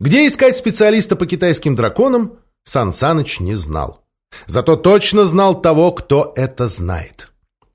Где искать специалиста по китайским драконам, Сан Саныч не знал. Зато точно знал того, кто это знает.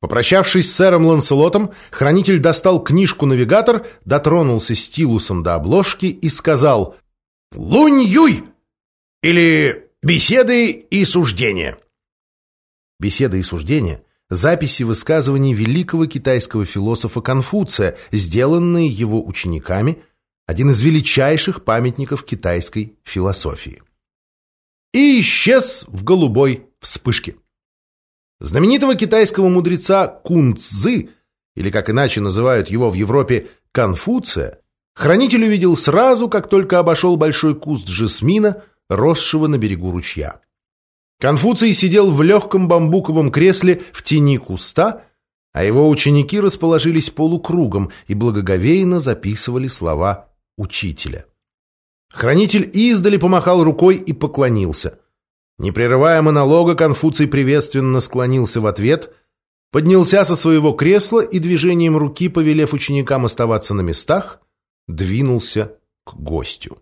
Попрощавшись с сэром Ланселотом, хранитель достал книжку-навигатор, дотронулся стилусом до обложки и сказал «Лунь-Юй!» или «Беседы и суждения». Беседы и суждения – записи высказываний великого китайского философа Конфуция, сделанные его учениками, один из величайших памятников китайской философии. И исчез в голубой вспышке. Знаменитого китайского мудреца Кун Цзы, или как иначе называют его в Европе Конфуция, хранитель увидел сразу, как только обошел большой куст жасмина, росшего на берегу ручья. Конфуций сидел в легком бамбуковом кресле в тени куста, а его ученики расположились полукругом и благоговейно записывали слова учителя. Хранитель издали помахал рукой и поклонился – не прерывая монолога, Конфуций приветственно склонился в ответ, поднялся со своего кресла и движением руки, повелев ученикам оставаться на местах, двинулся к гостю.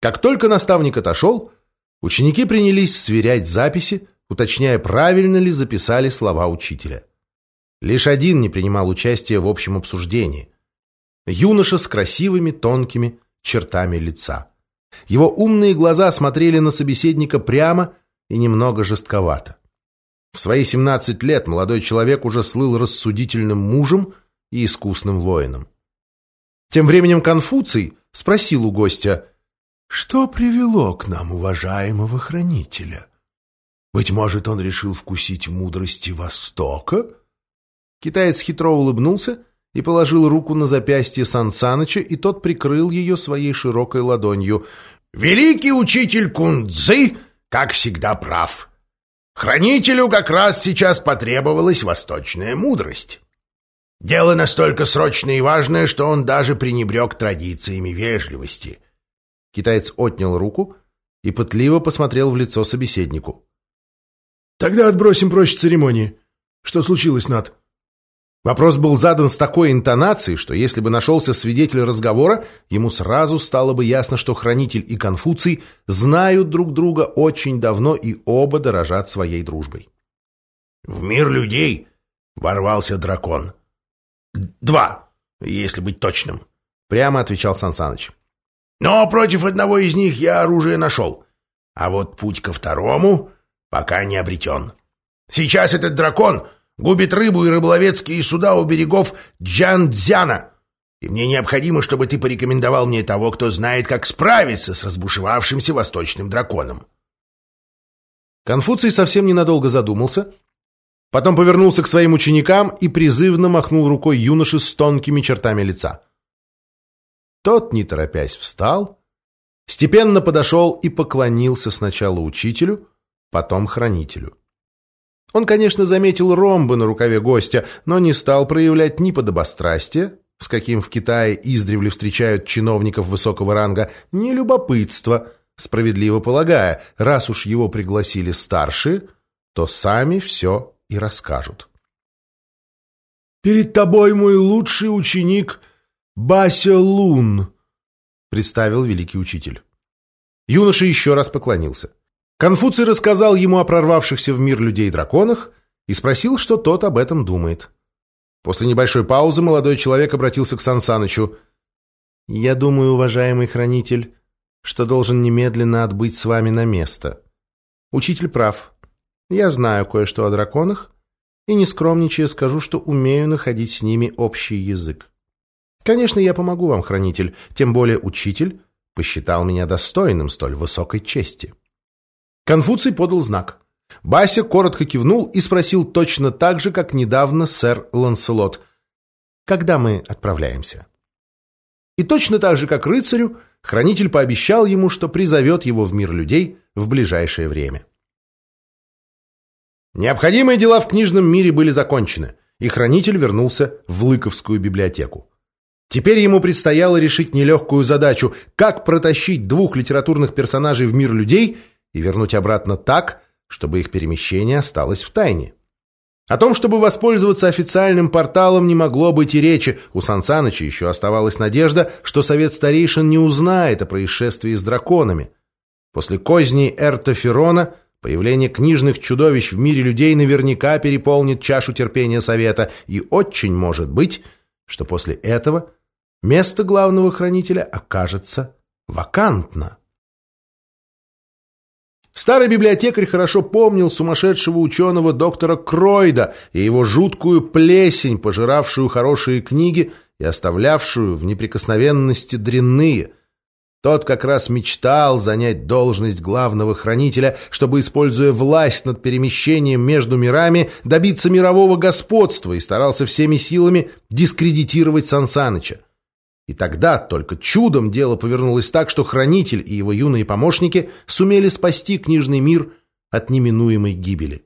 Как только наставник отошел, ученики принялись сверять записи, уточняя, правильно ли записали слова учителя. Лишь один не принимал участия в общем обсуждении. Юноша с красивыми тонкими чертами лица. Его умные глаза смотрели на собеседника прямо и немного жестковато. В свои 17 лет молодой человек уже слыл рассудительным мужем и искусным воином. Тем временем Конфуций спросил у гостя, «Что привело к нам уважаемого хранителя? Быть может, он решил вкусить мудрости Востока?» Китаец хитро улыбнулся и положил руку на запястье Сан Саныча, и тот прикрыл ее своей широкой ладонью. «Великий учитель Кундзы, как всегда, прав. Хранителю как раз сейчас потребовалась восточная мудрость. Дело настолько срочное и важное, что он даже пренебрег традициями вежливости». Китаец отнял руку и пытливо посмотрел в лицо собеседнику. «Тогда отбросим прочь церемонии. Что случилось, Над?» Вопрос был задан с такой интонацией, что если бы нашелся свидетель разговора, ему сразу стало бы ясно, что хранитель и Конфуций знают друг друга очень давно и оба дорожат своей дружбой. «В мир людей ворвался дракон. Два, если быть точным», — прямо отвечал Сансаныч. «Но против одного из них я оружие нашел, а вот путь ко второму пока не обретен. Сейчас этот дракон губит рыбу и рыболовецкие суда у берегов Джандзяна. И мне необходимо, чтобы ты порекомендовал мне того, кто знает, как справиться с разбушевавшимся восточным драконом». Конфуций совсем ненадолго задумался, потом повернулся к своим ученикам и призывно махнул рукой юноши с тонкими чертами лица. Тот, не торопясь, встал, степенно подошел и поклонился сначала учителю, потом хранителю. Он, конечно, заметил ромбы на рукаве гостя, но не стал проявлять ни подобострастия, с каким в Китае издревле встречают чиновников высокого ранга, ни любопытства, справедливо полагая, раз уж его пригласили старшие, то сами все и расскажут. «Перед тобой мой лучший ученик Бася Лун», — представил великий учитель. Юноша еще раз поклонился. Конфуций рассказал ему о прорвавшихся в мир людей-драконах и спросил, что тот об этом думает. После небольшой паузы молодой человек обратился к Сансанычу. «Я думаю, уважаемый хранитель, что должен немедленно отбыть с вами на место. Учитель прав. Я знаю кое-что о драконах, и не скромничая скажу, что умею находить с ними общий язык. Конечно, я помогу вам, хранитель, тем более учитель посчитал меня достойным столь высокой чести». Конфуций подал знак. Бася коротко кивнул и спросил точно так же, как недавно сэр Ланселот. «Когда мы отправляемся?» И точно так же, как рыцарю, хранитель пообещал ему, что призовет его в мир людей в ближайшее время. Необходимые дела в книжном мире были закончены, и хранитель вернулся в Лыковскую библиотеку. Теперь ему предстояло решить нелегкую задачу, как протащить двух литературных персонажей в мир людей – и вернуть обратно так, чтобы их перемещение осталось в тайне. О том, чтобы воспользоваться официальным порталом, не могло быть и речи. У Сансаныча еще оставалась надежда, что совет старейшин не узнает о происшествии с драконами. После козней Эрта Ферона появление книжных чудовищ в мире людей наверняка переполнит чашу терпения совета, и очень может быть, что после этого место главного хранителя окажется вакантно. Старый библиотекарь хорошо помнил сумасшедшего ученого доктора Кройда и его жуткую плесень, пожиравшую хорошие книги и оставлявшую в неприкосновенности дрянные. Тот как раз мечтал занять должность главного хранителя, чтобы, используя власть над перемещением между мирами, добиться мирового господства и старался всеми силами дискредитировать Сансаныча. И тогда только чудом дело повернулось так, что Хранитель и его юные помощники сумели спасти книжный мир от неминуемой гибели.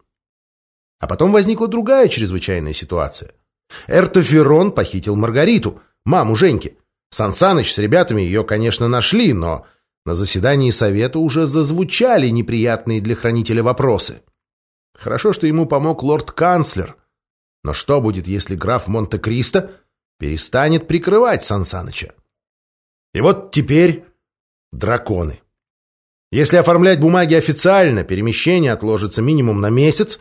А потом возникла другая чрезвычайная ситуация. Эртоферон похитил Маргариту, маму Женьки. Сансаныч с ребятами ее, конечно, нашли, но на заседании совета уже зазвучали неприятные для хранителя вопросы. Хорошо, что ему помог лорд-канцлер. Но что будет, если граф Монте-Кристо перестанет прикрывать Сансаныча. И вот теперь драконы. Если оформлять бумаги официально, перемещение отложится минимум на месяц,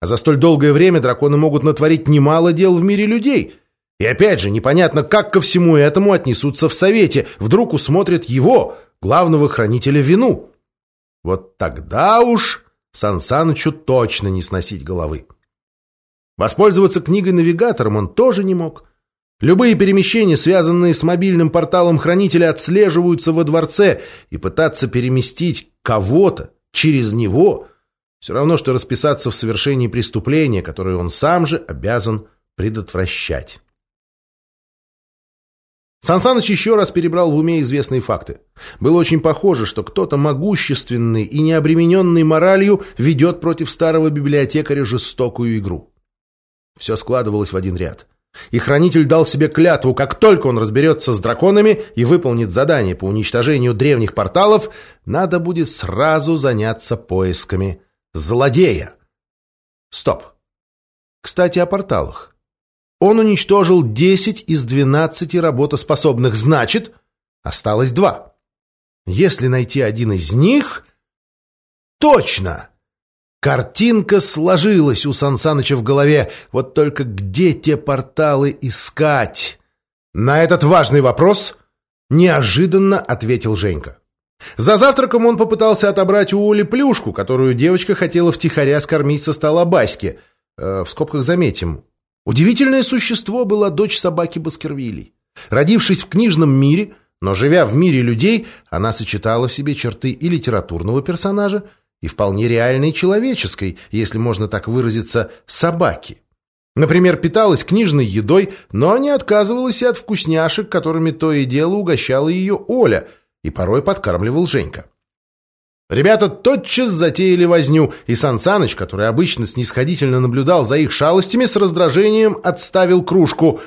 а за столь долгое время драконы могут натворить немало дел в мире людей. И опять же, непонятно, как ко всему этому отнесутся в Совете. Вдруг усмотрят его, главного хранителя, вину. Вот тогда уж Сансанычу точно не сносить головы. Воспользоваться книгой-навигатором он тоже не мог. Любые перемещения, связанные с мобильным порталом хранителя, отслеживаются во дворце, и пытаться переместить кого-то через него все равно, что расписаться в совершении преступления, которое он сам же обязан предотвращать. Сансаныч еще раз перебрал в уме известные факты. Было очень похоже, что кто-то могущественный и необремененный моралью ведет против старого библиотекаря жестокую игру. Все складывалось в один ряд. И хранитель дал себе клятву, как только он разберется с драконами и выполнит задание по уничтожению древних порталов, надо будет сразу заняться поисками злодея. Стоп. Кстати, о порталах. Он уничтожил 10 из 12 работоспособных, значит, осталось два. Если найти один из них... Точно! Картинка сложилась у Сансаныча в голове. Вот только где те порталы искать? На этот важный вопрос неожиданно ответил Женька. За завтраком он попытался отобрать у Оли плюшку, которую девочка хотела втихаря скормить со стола Баськи. Э, в скобках заметим. Удивительное существо была дочь собаки Баскервилей. Родившись в книжном мире, но живя в мире людей, она сочетала в себе черты и литературного персонажа, и вполне реальной человеческой, если можно так выразиться, собаки. Например, питалась книжной едой, но не отказывалась и от вкусняшек, которыми то и дело угощала ее Оля, и порой подкармливал Женька. Ребята тотчас затеяли возню, и Сан Саныч, который обычно снисходительно наблюдал за их шалостями, с раздражением отставил кружку.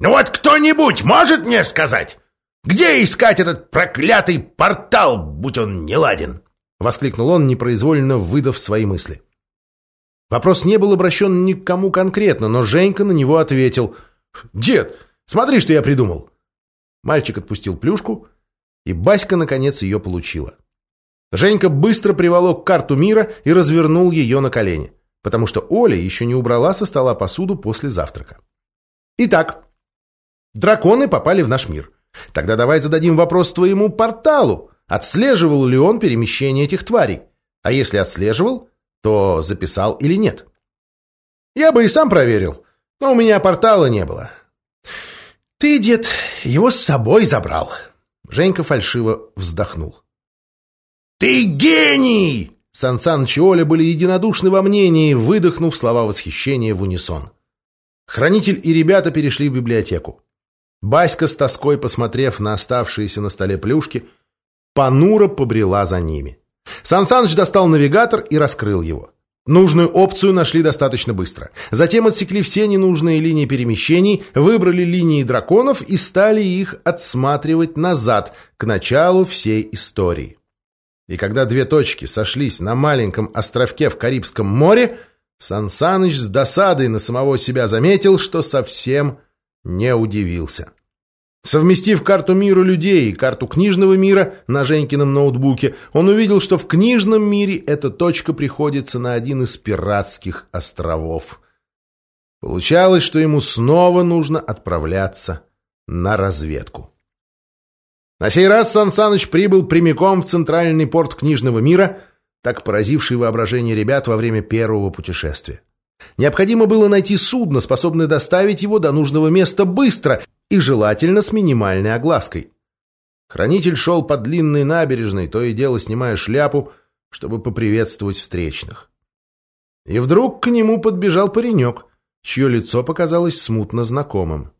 «Ну вот кто-нибудь может мне сказать, где искать этот проклятый портал, будь он неладен?» Воскликнул он, непроизвольно выдав свои мысли. Вопрос не был обращен ни к кому конкретно, но Женька на него ответил. «Дед, смотри, что я придумал!» Мальчик отпустил плюшку, и Баська, наконец, ее получила. Женька быстро приволок карту мира и развернул ее на колени, потому что Оля еще не убрала со стола посуду после завтрака. Итак, драконы попали в наш мир. Тогда давай зададим вопрос твоему порталу. Отслеживал ли он перемещение этих тварей? А если отслеживал, то записал или нет? Я бы и сам проверил, но у меня портала не было. Ты, дед, его с собой забрал. Женька фальшиво вздохнул. Ты гений! Сан и Оля были единодушны во мнении, выдохнув слова восхищения в унисон. Хранитель и ребята перешли в библиотеку. Баська с тоской, посмотрев на оставшиеся на столе плюшки, понуро побрела за ними. Сан Саныч достал навигатор и раскрыл его. Нужную опцию нашли достаточно быстро. Затем отсекли все ненужные линии перемещений, выбрали линии драконов и стали их отсматривать назад, к началу всей истории. И когда две точки сошлись на маленьком островке в Карибском море, Сансаныч с досадой на самого себя заметил, что совсем не удивился. Совместив карту мира людей и карту книжного мира на Женькином ноутбуке, он увидел, что в книжном мире эта точка приходится на один из пиратских островов. Получалось, что ему снова нужно отправляться на разведку. На сей раз Сан Саныч прибыл прямиком в центральный порт книжного мира, так поразивший воображение ребят во время первого путешествия. Необходимо было найти судно, способное доставить его до нужного места быстро и желательно с минимальной оглаской. Хранитель шел по длинной набережной, то и дело снимая шляпу, чтобы поприветствовать встречных. И вдруг к нему подбежал паренек, чье лицо показалось смутно знакомым.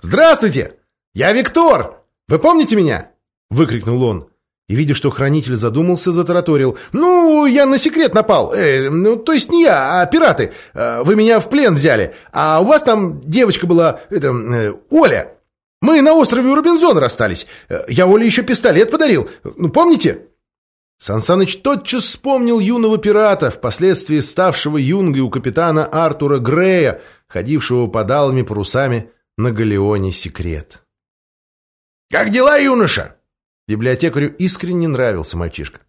«Здравствуйте! Я Виктор! Вы помните меня?» — выкрикнул он. И, видя, что хранитель задумался, затараторил. «Ну, я на секрет напал. Э, ну, то есть не я, а пираты. Э, вы меня в плен взяли. А у вас там девочка была, это, э, Оля. Мы на острове у Робинзона расстались. Э, я Оле еще пистолет подарил. Ну, помните?» Сансаныч тотчас вспомнил юного пирата, впоследствии ставшего юнгой у капитана Артура Грея, ходившего под алыми парусами на галеоне «Секрет». «Как дела, юноша?» Библиотекарю искренне нравился мальчишка.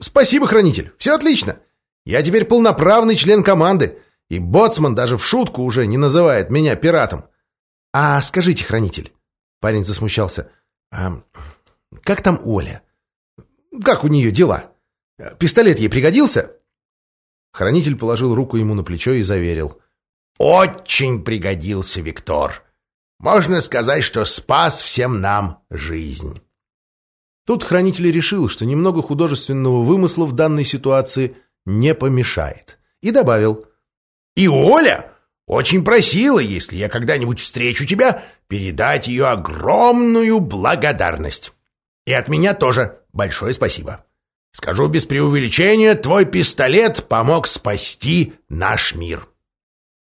«Спасибо, хранитель, все отлично. Я теперь полноправный член команды, и боцман даже в шутку уже не называет меня пиратом. А скажите, хранитель...» Парень засмущался. «А как там Оля? Как у нее дела? Пистолет ей пригодился?» Хранитель положил руку ему на плечо и заверил. «Очень пригодился, Виктор. Можно сказать, что спас всем нам жизнь». Тут хранитель решил, что немного художественного вымысла в данной ситуации не помешает. И добавил. «И Оля очень просила, если я когда-нибудь встречу тебя, передать ее огромную благодарность. И от меня тоже большое спасибо. Скажу без преувеличения, твой пистолет помог спасти наш мир».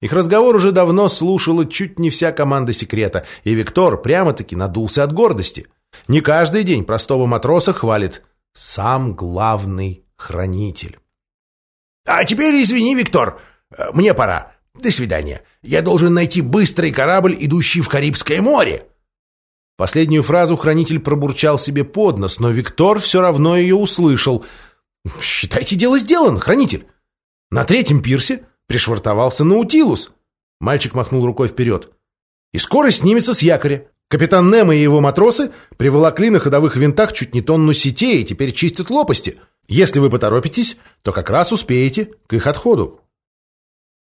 Их разговор уже давно слушала чуть не вся команда секрета, и Виктор прямо-таки надулся от гордости – не каждый день простого матроса хвалит сам главный хранитель. «А теперь извини, Виктор, э, мне пора. До свидания. Я должен найти быстрый корабль, идущий в Карибское море». Последнюю фразу хранитель пробурчал себе под нос, но Виктор все равно ее услышал. «Считайте, дело сделано, хранитель». На третьем пирсе пришвартовался Наутилус. Мальчик махнул рукой вперед. «И скоро снимется с якоря. Капитан Немо и его матросы приволокли на ходовых винтах чуть не тонну сетей и теперь чистят лопасти. Если вы поторопитесь, то как раз успеете к их отходу.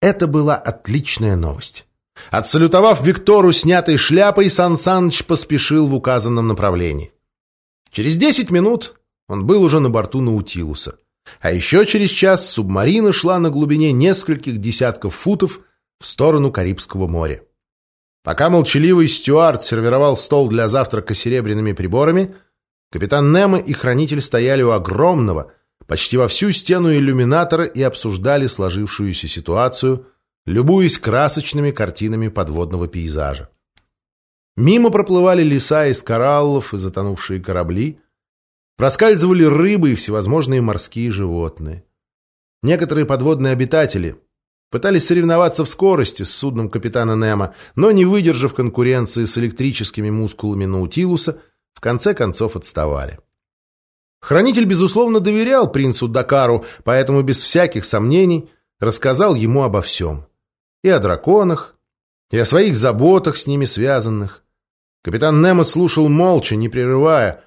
Это была отличная новость. Отсалютовав Виктору снятой шляпой, Сан Саныч поспешил в указанном направлении. Через десять минут он был уже на борту Наутилуса. А еще через час субмарина шла на глубине нескольких десятков футов в сторону Карибского моря. Пока молчаливый стюард сервировал стол для завтрака серебряными приборами, капитан Немо и хранитель стояли у огромного, почти во всю стену иллюминатора и обсуждали сложившуюся ситуацию, любуясь красочными картинами подводного пейзажа. Мимо проплывали леса из кораллов и затонувшие корабли, проскальзывали рыбы и всевозможные морские животные. Некоторые подводные обитатели, Пытались соревноваться в скорости с судном капитана Немо, но, не выдержав конкуренции с электрическими мускулами Наутилуса, в конце концов отставали. Хранитель, безусловно, доверял принцу Дакару, поэтому без всяких сомнений рассказал ему обо всем. И о драконах, и о своих заботах с ними связанных. Капитан Немо слушал молча, не прерывая,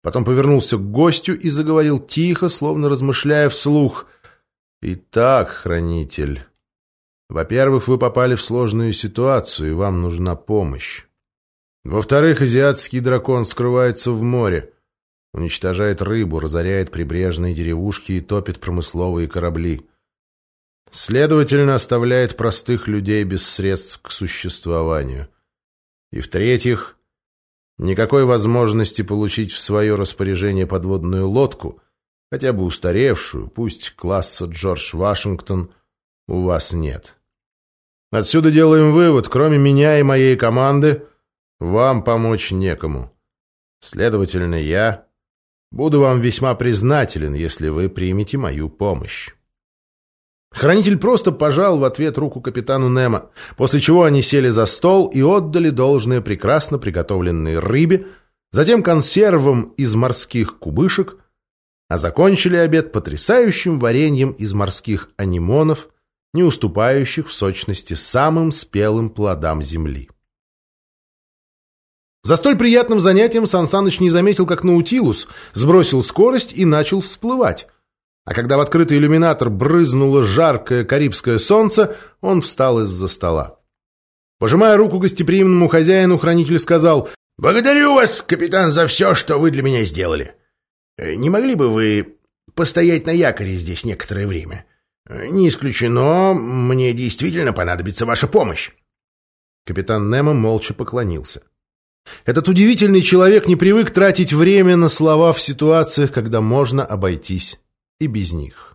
потом повернулся к гостю и заговорил тихо, словно размышляя вслух. «Итак, хранитель...» Во-первых, вы попали в сложную ситуацию, и вам нужна помощь. Во-вторых, азиатский дракон скрывается в море, уничтожает рыбу, разоряет прибрежные деревушки и топит промысловые корабли. Следовательно, оставляет простых людей без средств к существованию. И в-третьих, никакой возможности получить в свое распоряжение подводную лодку, хотя бы устаревшую, пусть класса Джордж Вашингтон, у вас нет. Отсюда делаем вывод, кроме меня и моей команды, вам помочь некому. Следовательно, я буду вам весьма признателен, если вы примете мою помощь. Хранитель просто пожал в ответ руку капитану Немо, после чего они сели за стол и отдали должное прекрасно приготовленной рыбе, затем консервам из морских кубышек, а закончили обед потрясающим вареньем из морских анимонов, не уступающих в сочности самым спелым плодам земли. За столь приятным занятием Сансаныч не заметил, как Наутилус сбросил скорость и начал всплывать. А когда в открытый иллюминатор брызнуло жаркое карибское солнце, он встал из-за стола. Пожимая руку гостеприимному хозяину, хранитель сказал «Благодарю вас, капитан, за все, что вы для меня сделали. Э, не могли бы вы постоять на якоре здесь некоторое время? Не исключено, мне действительно понадобится ваша помощь». Капитан Немо молча поклонился. Этот удивительный человек не привык тратить время на слова в ситуациях, когда можно обойтись и без них.